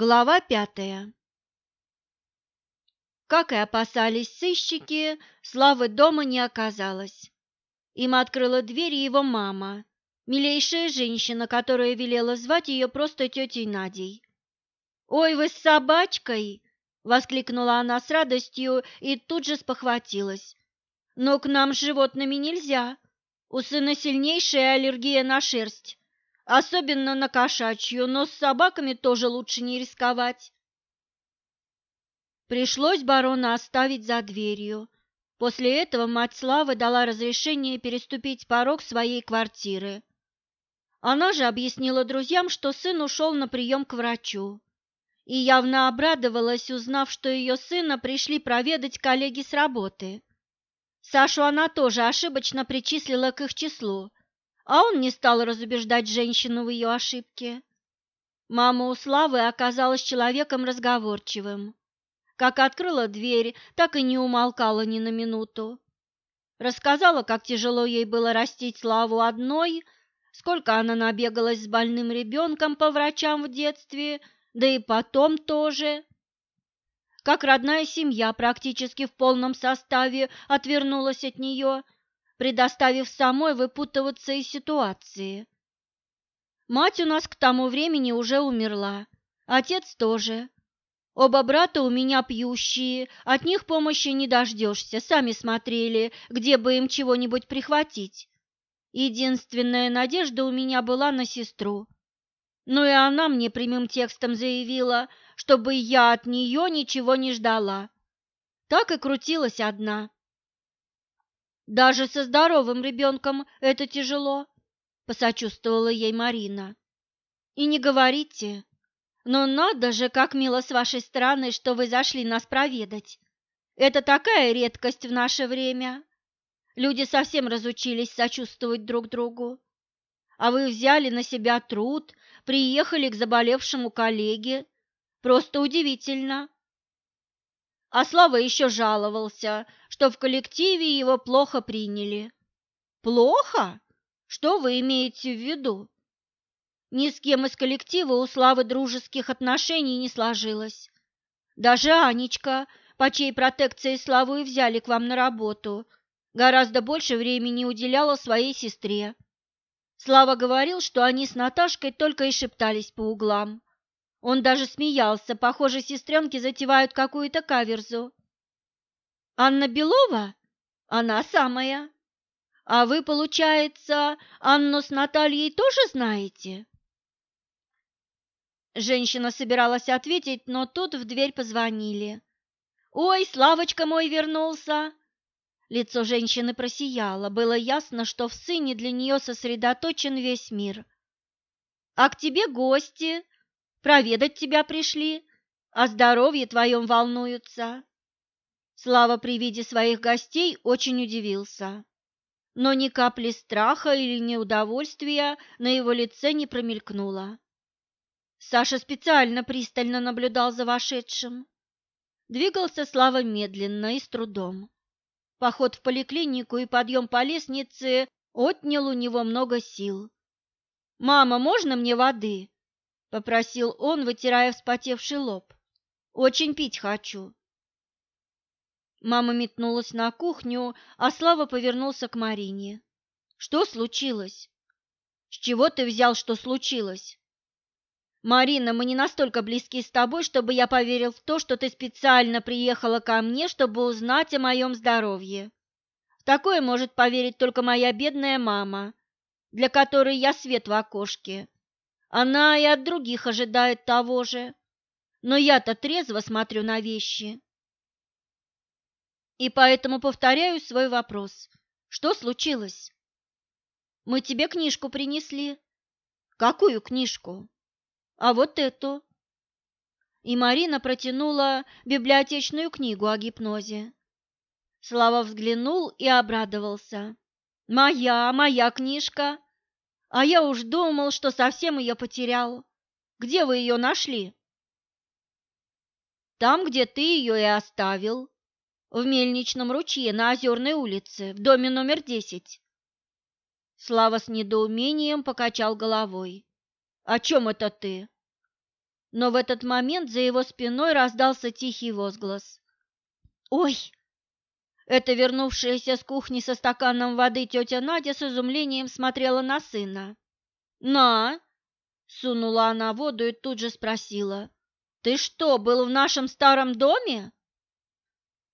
Глава пятая Как и опасались сыщики, Славы дома не оказалось. Им открыла дверь его мама, милейшая женщина, которая велела звать ее просто тетей Надей. «Ой, вы с собачкой!» — воскликнула она с радостью и тут же спохватилась. «Но к нам с животными нельзя. У сына сильнейшая аллергия на шерсть особенно на кошачью, но с собаками тоже лучше не рисковать. Пришлось барона оставить за дверью. После этого мать Славы дала разрешение переступить порог своей квартиры. Она же объяснила друзьям, что сын ушел на прием к врачу. И явно обрадовалась, узнав, что ее сына пришли проведать коллеги с работы. Сашу она тоже ошибочно причислила к их числу, а он не стал разубеждать женщину в ее ошибке. Мама у Славы оказалась человеком разговорчивым. Как открыла дверь, так и не умолкала ни на минуту. Рассказала, как тяжело ей было растить Славу одной, сколько она набегалась с больным ребенком по врачам в детстве, да и потом тоже. Как родная семья практически в полном составе отвернулась от нее – предоставив самой выпутываться из ситуации. Мать у нас к тому времени уже умерла, отец тоже. Оба брата у меня пьющие, от них помощи не дождешься, сами смотрели, где бы им чего-нибудь прихватить. Единственная надежда у меня была на сестру. Но и она мне прямым текстом заявила, чтобы я от нее ничего не ждала. Так и крутилась одна. Даже со здоровым ребенком это тяжело, посочувствовала ей Марина. И не говорите. Но надо же, как мило с вашей стороны, что вы зашли нас проведать. Это такая редкость в наше время. Люди совсем разучились сочувствовать друг другу. А вы взяли на себя труд, приехали к заболевшему коллеге. Просто удивительно. А Слава еще жаловался, что в коллективе его плохо приняли. Плохо? Что вы имеете в виду? Ни с кем из коллектива у Славы дружеских отношений не сложилось. Даже Анечка, по чьей протекции Славу и взяли к вам на работу, гораздо больше времени уделяла своей сестре. Слава говорил, что они с Наташкой только и шептались по углам. Он даже смеялся, похоже, сестренки затевают какую-то каверзу. «Анна Белова? Она самая. А вы, получается, Анну с Натальей тоже знаете?» Женщина собиралась ответить, но тут в дверь позвонили. «Ой, Славочка мой вернулся!» Лицо женщины просияло, было ясно, что в сыне для нее сосредоточен весь мир. «А к тебе гости!» Проведать тебя пришли, о здоровье твоем волнуются. Слава при виде своих гостей очень удивился, но ни капли страха или неудовольствия на его лице не промелькнуло. Саша специально пристально наблюдал за вошедшим. Двигался Слава медленно и с трудом. Поход в поликлинику и подъем по лестнице отнял у него много сил. «Мама, можно мне воды?» — попросил он, вытирая вспотевший лоб. «Очень пить хочу». Мама метнулась на кухню, а Слава повернулся к Марине. «Что случилось?» «С чего ты взял, что случилось?» «Марина, мы не настолько близки с тобой, чтобы я поверил в то, что ты специально приехала ко мне, чтобы узнать о моем здоровье. В такое может поверить только моя бедная мама, для которой я свет в окошке. Она и от других ожидает того же. Но я-то трезво смотрю на вещи. И поэтому повторяю свой вопрос. Что случилось? Мы тебе книжку принесли. Какую книжку? А вот эту. И Марина протянула библиотечную книгу о гипнозе. Слава взглянул и обрадовался. «Моя, моя книжка! А я уж думал, что совсем ее потерял. Где вы ее нашли? Там, где ты ее и оставил. В мельничном ручье на Озерной улице, в доме номер десять. Слава с недоумением покачал головой. «О чем это ты?» Но в этот момент за его спиной раздался тихий возглас. «Ой!» Это вернувшаяся с кухни со стаканом воды тетя Надя с изумлением смотрела на сына. «На!» — сунула она воду и тут же спросила. «Ты что, был в нашем старом доме?»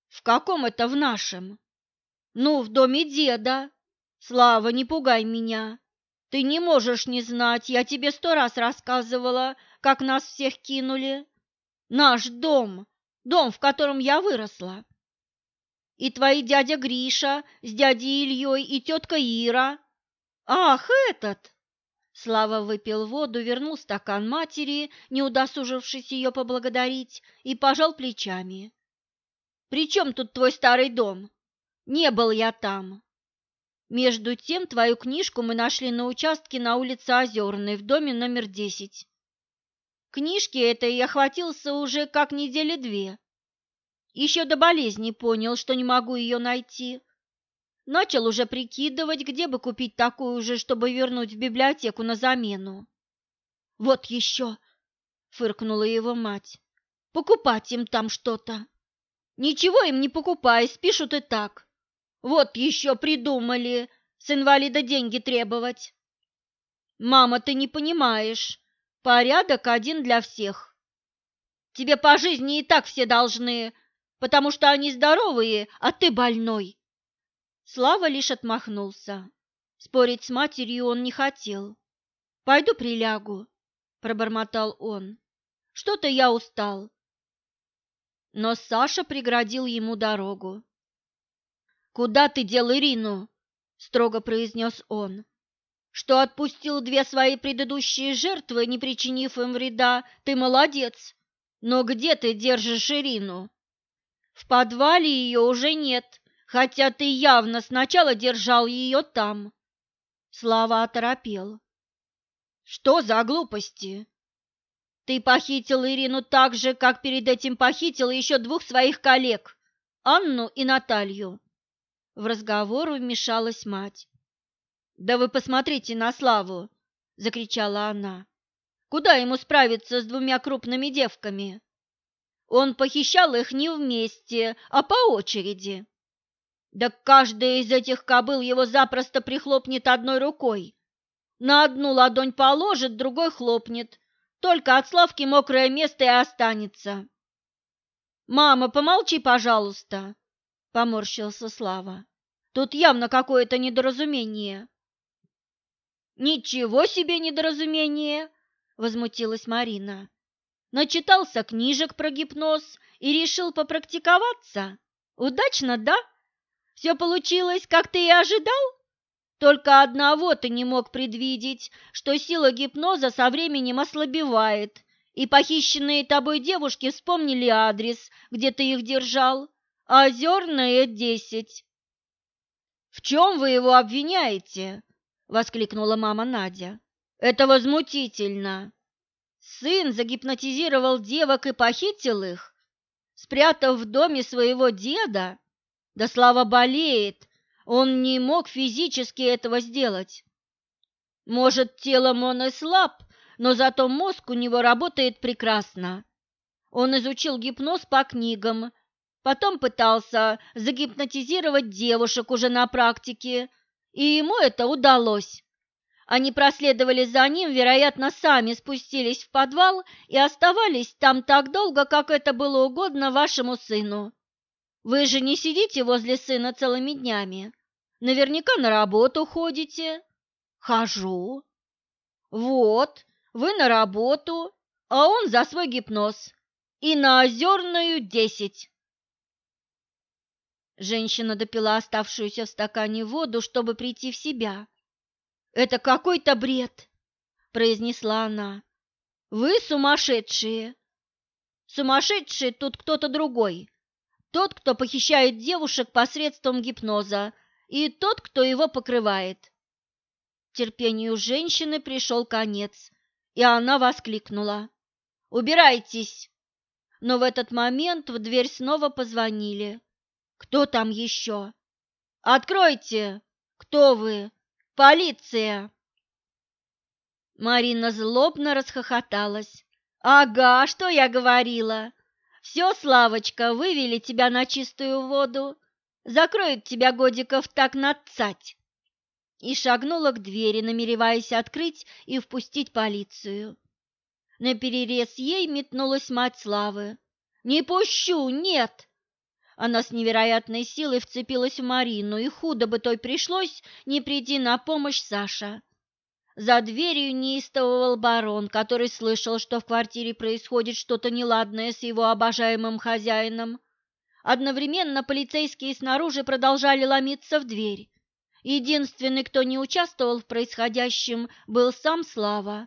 «В каком это в нашем?» «Ну, в доме деда. Слава, не пугай меня. Ты не можешь не знать, я тебе сто раз рассказывала, как нас всех кинули. Наш дом, дом, в котором я выросла. И твои дядя Гриша с дядей Ильей и тетка Ира. Ах, этот!» Слава выпил воду, вернул стакан матери, не удосужившись ее поблагодарить, и пожал плечами. «При чем тут твой старый дом? Не был я там. Между тем твою книжку мы нашли на участке на улице Озерной в доме номер десять. Книжки этой я хватился уже как недели две. Еще до болезни понял, что не могу ее найти. Начал уже прикидывать, где бы купить такую же, чтобы вернуть в библиотеку на замену. «Вот еще!» — фыркнула его мать. «Покупать им там что-то!» «Ничего им не покупай, спишут и так. Вот еще придумали с инвалида деньги требовать!» «Мама, ты не понимаешь, порядок один для всех. Тебе по жизни и так все должны, потому что они здоровые, а ты больной!» Слава лишь отмахнулся. Спорить с матерью он не хотел. «Пойду прилягу», — пробормотал он. «Что-то я устал». Но Саша преградил ему дорогу. «Куда ты дел Ирину?» — строго произнес он. «Что отпустил две свои предыдущие жертвы, не причинив им вреда, ты молодец. Но где ты держишь Ирину?» «В подвале ее уже нет», хотя ты явно сначала держал ее там. Слава оторопел. Что за глупости? Ты похитил Ирину так же, как перед этим похитил еще двух своих коллег, Анну и Наталью. В разговор вмешалась мать. «Да вы посмотрите на Славу!» – закричала она. «Куда ему справиться с двумя крупными девками? Он похищал их не вместе, а по очереди. Да каждая из этих кобыл его запросто прихлопнет одной рукой. На одну ладонь положит, другой хлопнет. Только от Славки мокрое место и останется. «Мама, помолчи, пожалуйста», — поморщился Слава. «Тут явно какое-то недоразумение». «Ничего себе недоразумение!» — возмутилась Марина. «Начитался книжек про гипноз и решил попрактиковаться. Удачно, да?» Все получилось, как ты и ожидал? Только одного ты не мог предвидеть, что сила гипноза со временем ослабевает, и похищенные тобой девушки вспомнили адрес, где ты их держал. Озерная, десять. «В чем вы его обвиняете?» — воскликнула мама Надя. «Это возмутительно. Сын загипнотизировал девок и похитил их, спрятав в доме своего деда?» Да Слава болеет, он не мог физически этого сделать. Может, телом он и слаб, но зато мозг у него работает прекрасно. Он изучил гипноз по книгам, потом пытался загипнотизировать девушек уже на практике, и ему это удалось. Они проследовали за ним, вероятно, сами спустились в подвал и оставались там так долго, как это было угодно вашему сыну. Вы же не сидите возле сына целыми днями. Наверняка на работу ходите. Хожу. Вот, вы на работу, а он за свой гипноз. И на озерную десять. Женщина допила оставшуюся в стакане воду, чтобы прийти в себя. «Это какой-то бред!» – произнесла она. «Вы сумасшедшие!» «Сумасшедший тут кто-то другой, тот, кто похищает девушек посредством гипноза, и тот, кто его покрывает. Терпению женщины пришел конец, и она воскликнула. «Убирайтесь!» Но в этот момент в дверь снова позвонили. «Кто там еще?» «Откройте! Кто вы? Полиция!» Марина злобно расхохоталась, Ага, что я говорила? Все, Славочка, вывели тебя на чистую воду. Закроют тебя годиков так надцать. И шагнула к двери, намереваясь открыть и впустить полицию. На перерез ей метнулась мать Славы. «Не пущу, нет!» Она с невероятной силой вцепилась в Марину, и худо бы той пришлось не прийти на помощь Саша. За дверью неистовывал барон, который слышал, что в квартире происходит что-то неладное с его обожаемым хозяином. Одновременно полицейские снаружи продолжали ломиться в дверь. Единственный, кто не участвовал в происходящем, был сам Слава.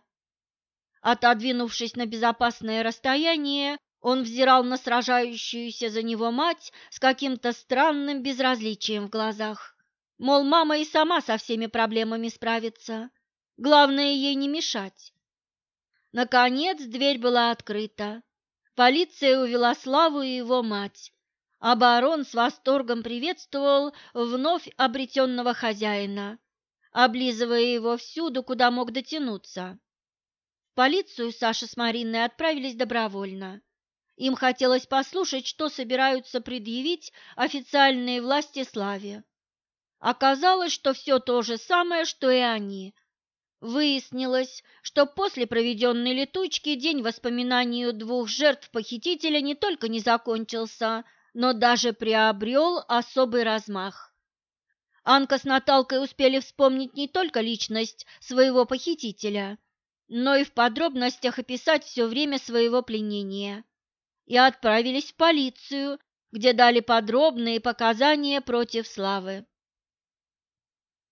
Отодвинувшись на безопасное расстояние, он взирал на сражающуюся за него мать с каким-то странным безразличием в глазах. Мол, мама и сама со всеми проблемами справится. Главное, ей не мешать. Наконец дверь была открыта. Полиция увела Славу и его мать, а барон с восторгом приветствовал вновь обретенного хозяина, облизывая его всюду, куда мог дотянуться. В полицию Саша с Мариной отправились добровольно. Им хотелось послушать, что собираются предъявить официальные власти Славе. Оказалось, что все то же самое, что и они – Выяснилось, что после проведенной летучки день воспоминаний двух жертв похитителя не только не закончился, но даже приобрел особый размах. Анка с Наталкой успели вспомнить не только личность своего похитителя, но и в подробностях описать все время своего пленения. И отправились в полицию, где дали подробные показания против Славы.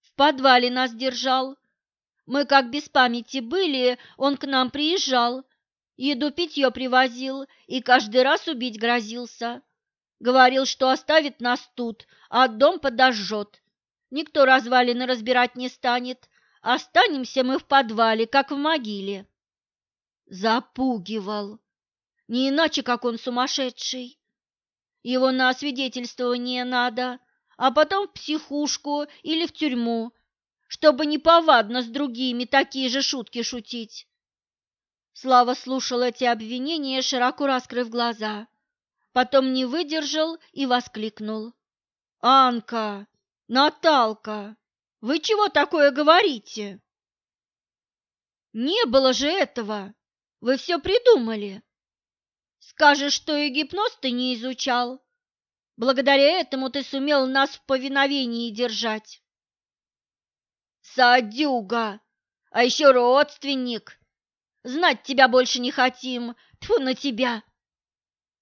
В подвале нас держал, мы как без памяти были, он к нам приезжал, еду питье привозил и каждый раз убить грозился. Говорил, что оставит нас тут, а дом подожжет. Никто развалины разбирать не станет. Останемся мы в подвале, как в могиле. Запугивал. Не иначе, как он сумасшедший. Его на освидетельствование надо, а потом в психушку или в тюрьму, чтобы неповадно с другими такие же шутки шутить. Слава слушал эти обвинения, широко раскрыв глаза. Потом не выдержал и воскликнул. «Анка! Наталка! Вы чего такое говорите?» «Не было же этого! Вы все придумали! Скажешь, что и гипноз ты не изучал. Благодаря этому ты сумел нас в повиновении держать». Садюга! А еще родственник! Знать тебя больше не хотим! Тьфу на тебя!»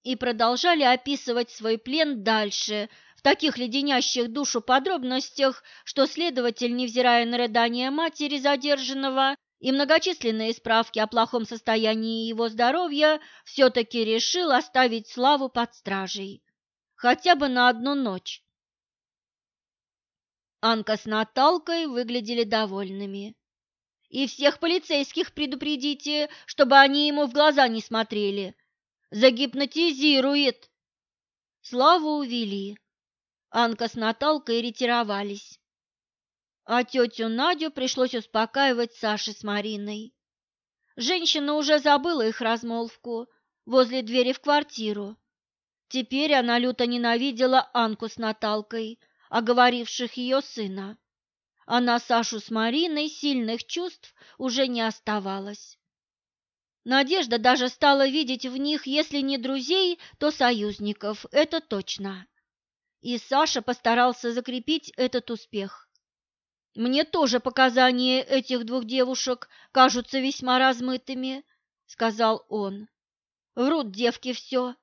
И продолжали описывать свой плен дальше, в таких леденящих душу подробностях, что следователь, невзирая на рыдания матери задержанного и многочисленные справки о плохом состоянии его здоровья, все-таки решил оставить Славу под стражей, хотя бы на одну ночь. Анка с Наталкой выглядели довольными. «И всех полицейских предупредите, чтобы они ему в глаза не смотрели. Загипнотизирует!» Славу увели. Анка с Наталкой ретировались. А тетю Надю пришлось успокаивать Саше с Мариной. Женщина уже забыла их размолвку возле двери в квартиру. Теперь она люто ненавидела Анку с Наталкой – оговоривших ее сына, а Сашу с Мариной сильных чувств уже не оставалось. Надежда даже стала видеть в них, если не друзей, то союзников, это точно. И Саша постарался закрепить этот успех. «Мне тоже показания этих двух девушек кажутся весьма размытыми», — сказал он. «Врут девки все,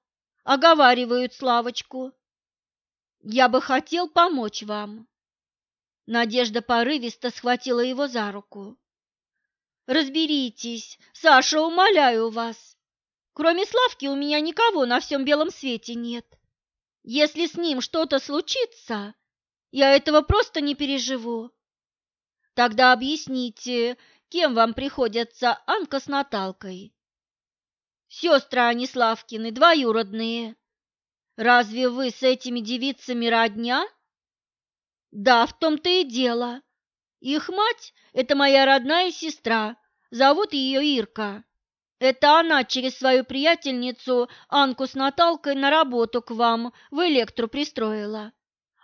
оговаривают Славочку, я бы хотел помочь вам. Надежда порывисто схватила его за руку. Разберитесь, Саша, умоляю вас. Кроме Славки у меня никого на всем белом свете нет. Если с ним что-то случится, я этого просто не переживу. Тогда объясните, кем вам приходятся Анка с Наталкой? Сестры они Славкины, двоюродные. Разве вы с этими девицами родня? Да, в том-то и дело. Их мать – это моя родная сестра, зовут ее Ирка. Это она через свою приятельницу Анку с Наталкой на работу к вам в электру пристроила,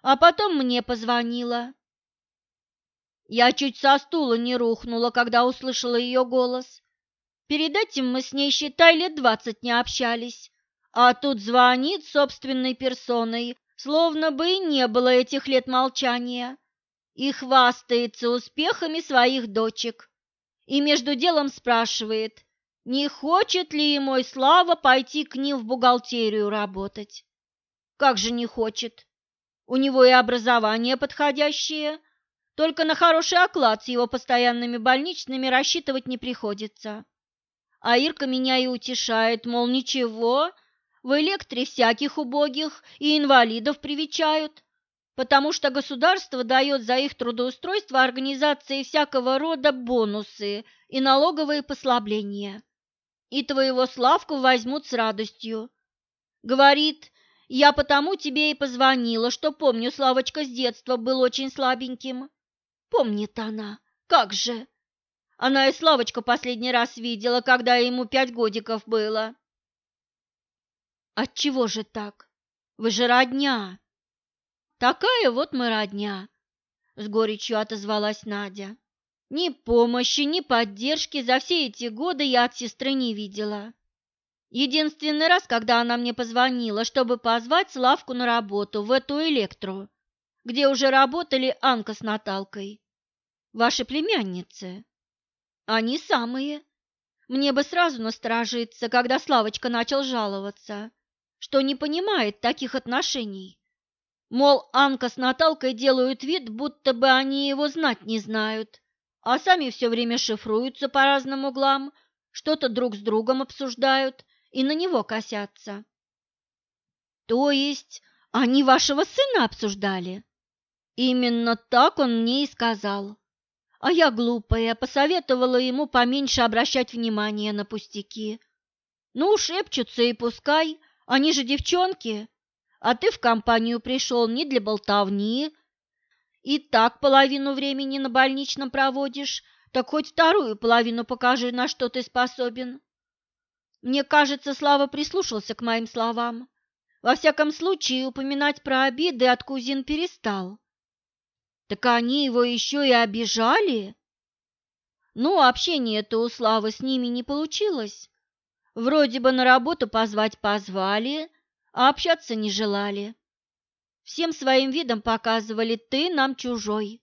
а потом мне позвонила. Я чуть со стула не рухнула, когда услышала ее голос. Перед этим мы с ней, считай, лет двадцать не общались, а тут звонит собственной персоной, словно бы и не было этих лет молчания, и хвастается успехами своих дочек. И между делом спрашивает, не хочет ли мой Слава пойти к ним в бухгалтерию работать. Как же не хочет? У него и образование подходящее, только на хороший оклад с его постоянными больничными рассчитывать не приходится. А Ирка меня и утешает, мол, ничего, в электре всяких убогих и инвалидов привечают, потому что государство дает за их трудоустройство организации всякого рода бонусы и налоговые послабления. И твоего Славку возьмут с радостью. Говорит, я потому тебе и позвонила, что помню, Славочка с детства был очень слабеньким. Помнит она, как же. Она и Славочку последний раз видела, когда ему пять годиков было. Отчего же так? Вы же родня. Такая вот мы родня, с горечью отозвалась Надя. Ни помощи, ни поддержки за все эти годы я от сестры не видела. Единственный раз, когда она мне позвонила, чтобы позвать Славку на работу в эту электру, где уже работали Анка с Наталкой. Ваши племянницы. Они самые. Мне бы сразу насторожиться, когда Славочка начал жаловаться, что не понимает таких отношений. Мол, Анка с Наталкой делают вид, будто бы они его знать не знают, а сами все время шифруются по разным углам, что-то друг с другом обсуждают и на него косятся. То есть они вашего сына обсуждали? Именно так он мне и сказал. А я глупая, посоветовала ему поменьше обращать внимание на пустяки. Ну, шепчутся и пускай, они же девчонки, а ты в компанию пришел не для болтовни, и так половину времени на больничном проводишь, так хоть вторую половину покажи, на что ты способен. Мне кажется, Слава прислушался к моим словам. Во всяком случае, упоминать про обиды от кузин перестал. Так они его еще и обижали? Ну, общение-то у Славы с ними не получилось. Вроде бы на работу позвать позвали, а общаться не желали. Всем своим видом показывали «ты нам чужой».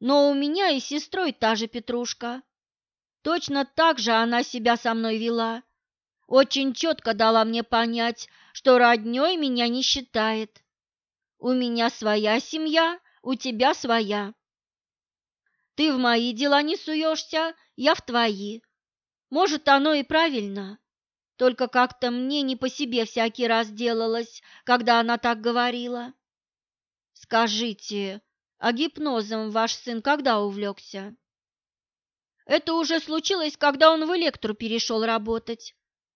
Но у меня и сестрой та же Петрушка. Точно так же она себя со мной вела. Очень четко дала мне понять, что родней меня не считает. У меня своя семья, у тебя своя. Ты в мои дела не суешься, я в твои. Может, оно и правильно. Только как-то мне не по себе всякий раз делалось, когда она так говорила. Скажите, а гипнозом ваш сын когда увлекся? Это уже случилось, когда он в электру перешел работать.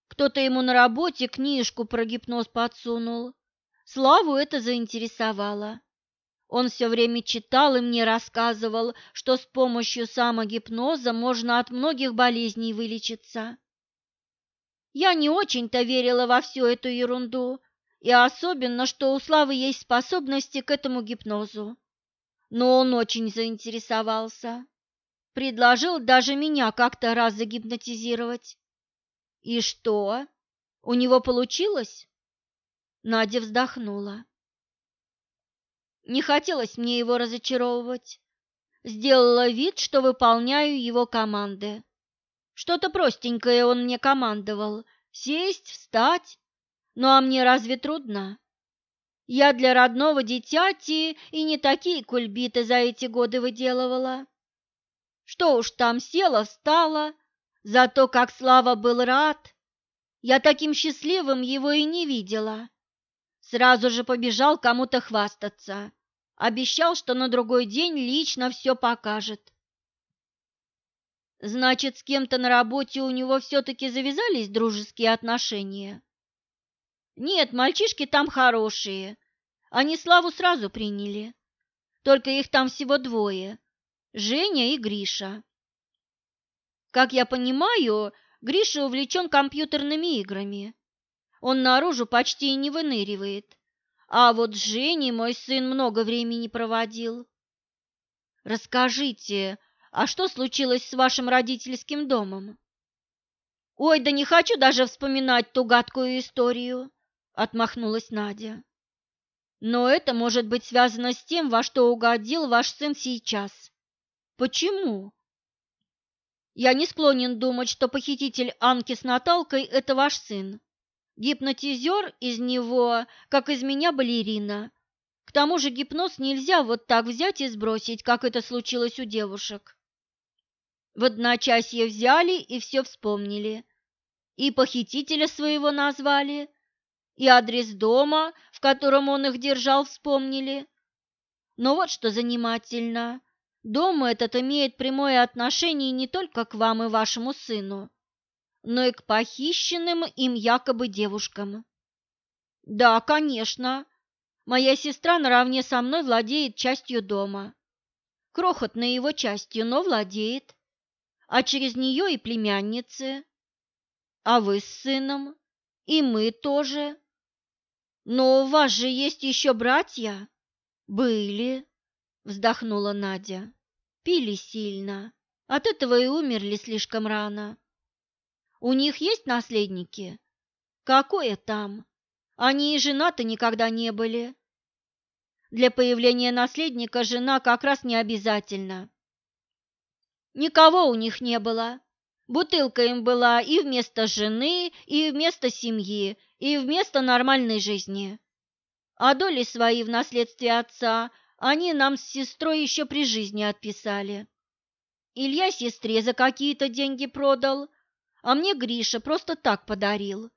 Кто-то ему на работе книжку про гипноз подсунул. Славу это заинтересовало. Он все время читал и мне рассказывал, что с помощью самогипноза можно от многих болезней вылечиться. Я не очень-то верила во всю эту ерунду, и особенно, что у Славы есть способности к этому гипнозу. Но он очень заинтересовался. Предложил даже меня как-то раз загипнотизировать. И что? У него получилось? Надя вздохнула. Не хотелось мне его разочаровывать. Сделала вид, что выполняю его команды. Что-то простенькое он мне командовал. Сесть, встать. Ну а мне разве трудно? Я для родного дитяти и не такие кульбиты за эти годы выделывала. Что уж там, села, встала. Зато как Слава был рад. Я таким счастливым его и не видела. Сразу же побежал кому-то хвастаться. Обещал, что на другой день лично все покажет. Значит, с кем-то на работе у него все-таки завязались дружеские отношения? Нет, мальчишки там хорошие. Они Славу сразу приняли. Только их там всего двое – Женя и Гриша. Как я понимаю, Гриша увлечен компьютерными играми. Он наружу почти и не выныривает. А вот с Женей мой сын много времени проводил. Расскажите, а что случилось с вашим родительским домом? Ой, да не хочу даже вспоминать ту гадкую историю, отмахнулась Надя. Но это может быть связано с тем, во что угодил ваш сын сейчас. Почему? Я не склонен думать, что похититель Анки с Наталкой – это ваш сын. Гипнотизер из него, как из меня балерина. К тому же гипноз нельзя вот так взять и сбросить, как это случилось у девушек. В одночасье взяли и все вспомнили. И похитителя своего назвали, и адрес дома, в котором он их держал, вспомнили. Но вот что занимательно. Дом этот имеет прямое отношение не только к вам и вашему сыну, но и к похищенным им якобы девушкам. Да, конечно. Моя сестра наравне со мной владеет частью дома. Крохотной его частью, но владеет. А через нее и племянницы. А вы с сыном? И мы тоже. Но у вас же есть еще братья? Были, вздохнула Надя. Пили сильно. От этого и умерли слишком рано. У них есть наследники? Какое там? Они и женаты никогда не были. Для появления наследника жена как раз не обязательно. Никого у них не было. Бутылка им была и вместо жены, и вместо семьи, и вместо нормальной жизни. А доли свои в наследстве отца они нам с сестрой еще при жизни отписали. Илья сестре за какие-то деньги продал, а мне Гриша просто так подарил.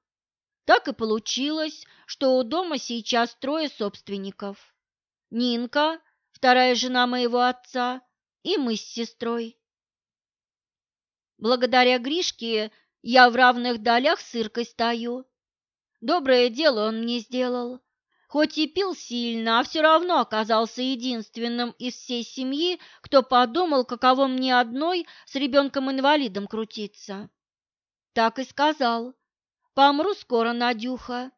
Так и получилось, что у дома сейчас трое собственников. Нинка, вторая жена моего отца, и мы с сестрой. Благодаря Гришке я в равных долях с Иркой стою. Доброе дело он мне сделал. Хоть и пил сильно, а все равно оказался единственным из всей семьи, кто подумал, каково мне одной с ребенком-инвалидом крутиться. Так и сказал. Помру скоро, Надюха.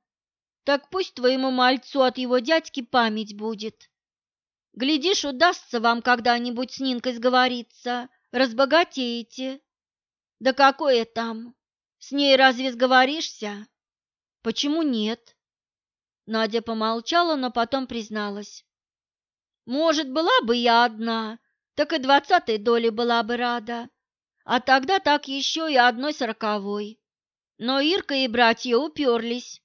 Так пусть твоему мальцу от его дядьки память будет. Глядишь, удастся вам когда-нибудь с Нинкой сговориться, разбогатеете. Да какое там? С ней разве сговоришься? Почему нет? Надя помолчала, но потом призналась. Может, была бы я одна, так и двадцатой доли была бы рада, а тогда так еще и одной сороковой. Но Ирка и братья уперлись.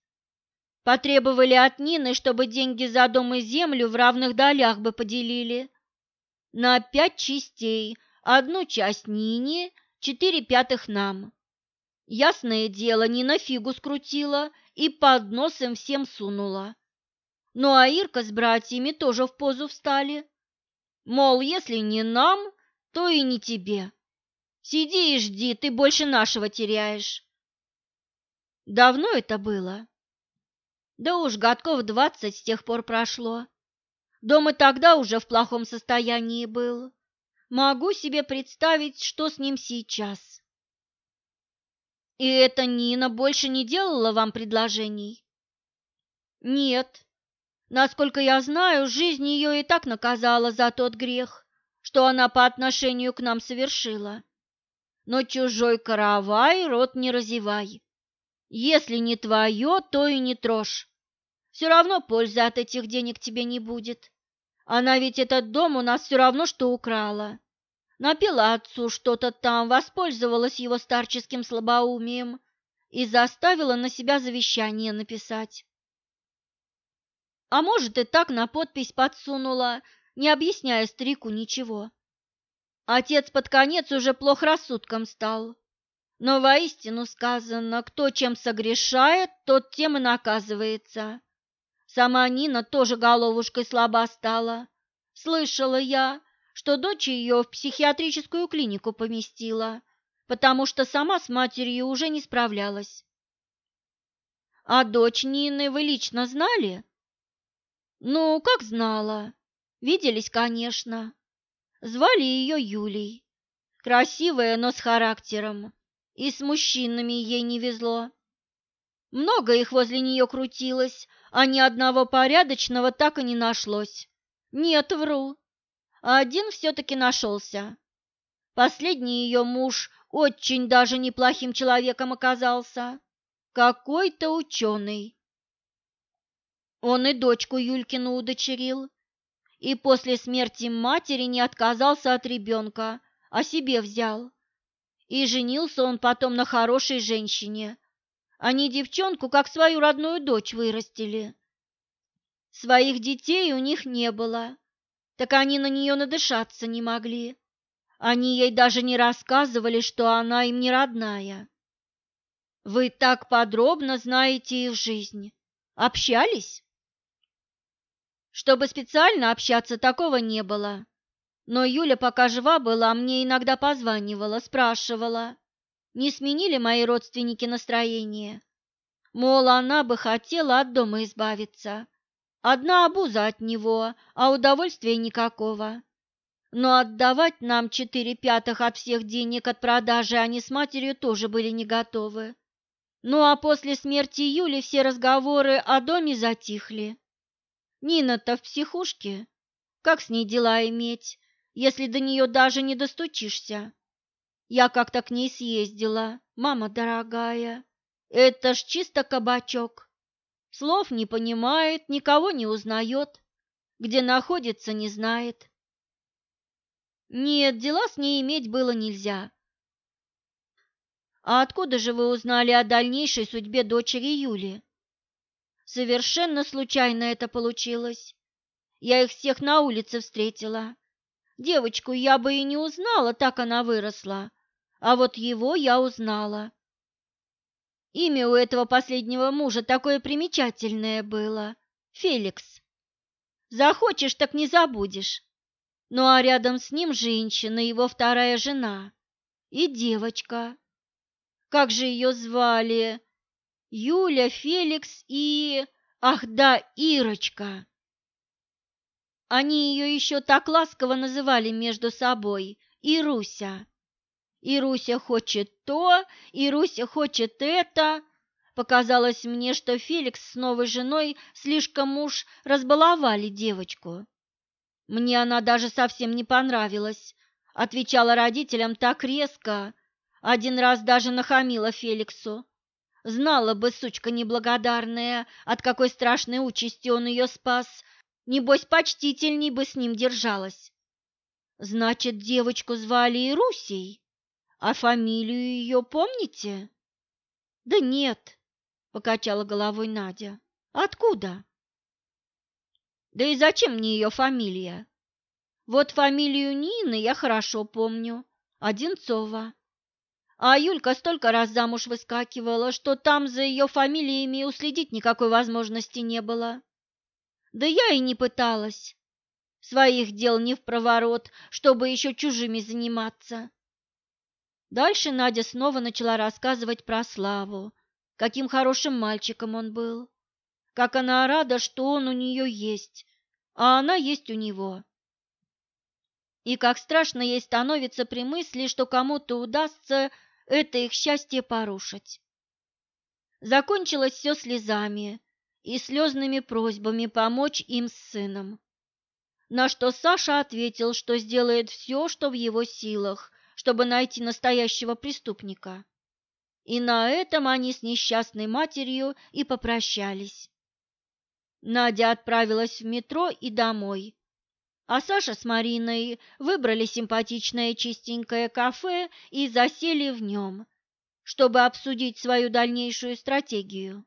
Потребовали от Нины, чтобы деньги за дом и землю в равных долях бы поделили. На пять частей, одну часть Нине, четыре пятых нам. Ясное дело, Нина фигу скрутила и под носом всем сунула. Ну а Ирка с братьями тоже в позу встали. Мол, если не нам, то и не тебе. Сиди и жди, ты больше нашего теряешь. Давно это было? Да уж годков двадцать с тех пор прошло. Дом и тогда уже в плохом состоянии был. Могу себе представить, что с ним сейчас. И эта Нина больше не делала вам предложений? Нет. Насколько я знаю, жизнь ее и так наказала за тот грех, что она по отношению к нам совершила. Но чужой каравай рот не разевай. Если не твое, то и не трожь. Все равно пользы от этих денег тебе не будет. Она ведь этот дом у нас все равно что украла. Напела отцу что-то там, воспользовалась его старческим слабоумием и заставила на себя завещание написать. А может, и так на подпись подсунула, не объясняя старику ничего. Отец под конец уже плох рассудком стал. Но воистину сказано, кто чем согрешает, тот тем и наказывается. Сама Нина тоже головушкой слаба стала. Слышала я, что дочь ее в психиатрическую клинику поместила, потому что сама с матерью уже не справлялась. А дочь Нины вы лично знали? Ну, как знала. Виделись, конечно. Звали ее Юлей. Красивая, но с характером. И с мужчинами ей не везло. Много их возле нее крутилось, а ни одного порядочного так и не нашлось. Нет, вру. Один все-таки нашелся. Последний ее муж очень даже неплохим человеком оказался. Какой-то ученый. Он и дочку Юлькину удочерил, и после смерти матери не отказался от ребенка, а себе взял. И женился он потом на хорошей женщине. Они девчонку как свою родную дочь вырастили. Своих детей у них не было, так они на нее надышаться не могли. Они ей даже не рассказывали, что она им не родная. Вы так подробно знаете их жизнь. Общались? Чтобы специально общаться, такого не было. Но Юля, пока жива была, мне иногда позванивала, спрашивала, не сменили мои родственники настроение. Мол, она бы хотела от дома избавиться. Одна обуза от него, а удовольствия никакого но отдавать нам четыре пятых от всех денег от продажи они с матерью тоже были не готовы. Ну а после смерти Юли все разговоры о доме затихли. Нина-то в психушке. Как с ней дела иметь, если до нее даже не достучишься? Я как-то к ней съездила, мама дорогая. Это ж чисто кабачок. Слов не понимает, никого не узнает, где находится, не знает. Нет, дела с ней иметь было нельзя. А откуда же вы узнали о дальнейшей судьбе дочери Юли? Совершенно случайно это получилось. Я их всех на улице встретила. Девочку я бы и не узнала, так она выросла. А вот его я узнала. Имя у этого последнего мужа такое примечательное было – Феликс. Захочешь, так не забудешь. Ну а рядом с ним женщина, его вторая жена. И девочка. Как же ее звали? Юля, Феликс и... Ах да, Ирочка. Они ее еще так ласково называли между собой. Ируся. Ируся хочет то, Ируся хочет это. Показалось мне, что Феликс с новой женой слишком уж разбаловали девочку. Мне она даже совсем не понравилась, отвечала родителям так резко. Один раз даже нахамила Феликсу. Знала бы, сучка неблагодарная, от какой страшной участи он ее спас, небось, почтительней бы с ним держалась. Значит, девочку звали Ирусей, а фамилию ее помните? Да нет, покачала головой Надя. Откуда? Да и зачем мне ее фамилия? Вот фамилию Нины я хорошо помню, Одинцова. А Юлька столько раз замуж выскакивала, что там за ее фамилиями уследить никакой возможности не было. Да я и не пыталась. Своих дел не в проворот, чтобы еще чужими заниматься. Дальше Надя снова начала рассказывать про Славу, каким хорошим мальчиком он был как она рада, что он у нее есть, а она есть у него. И как страшно ей становится при мысли, что кому-то удастся это их счастье порушить. Закончилось все слезами и слезными просьбами помочь им с сыном. На что Саша ответил, что сделает все, что в его силах, чтобы найти настоящего преступника. И на этом они с несчастной матерью и попрощались. Надя отправилась в метро и домой, а Саша с Мариной выбрали симпатичное чистенькое кафе и засели в нем, чтобы обсудить свою дальнейшую стратегию.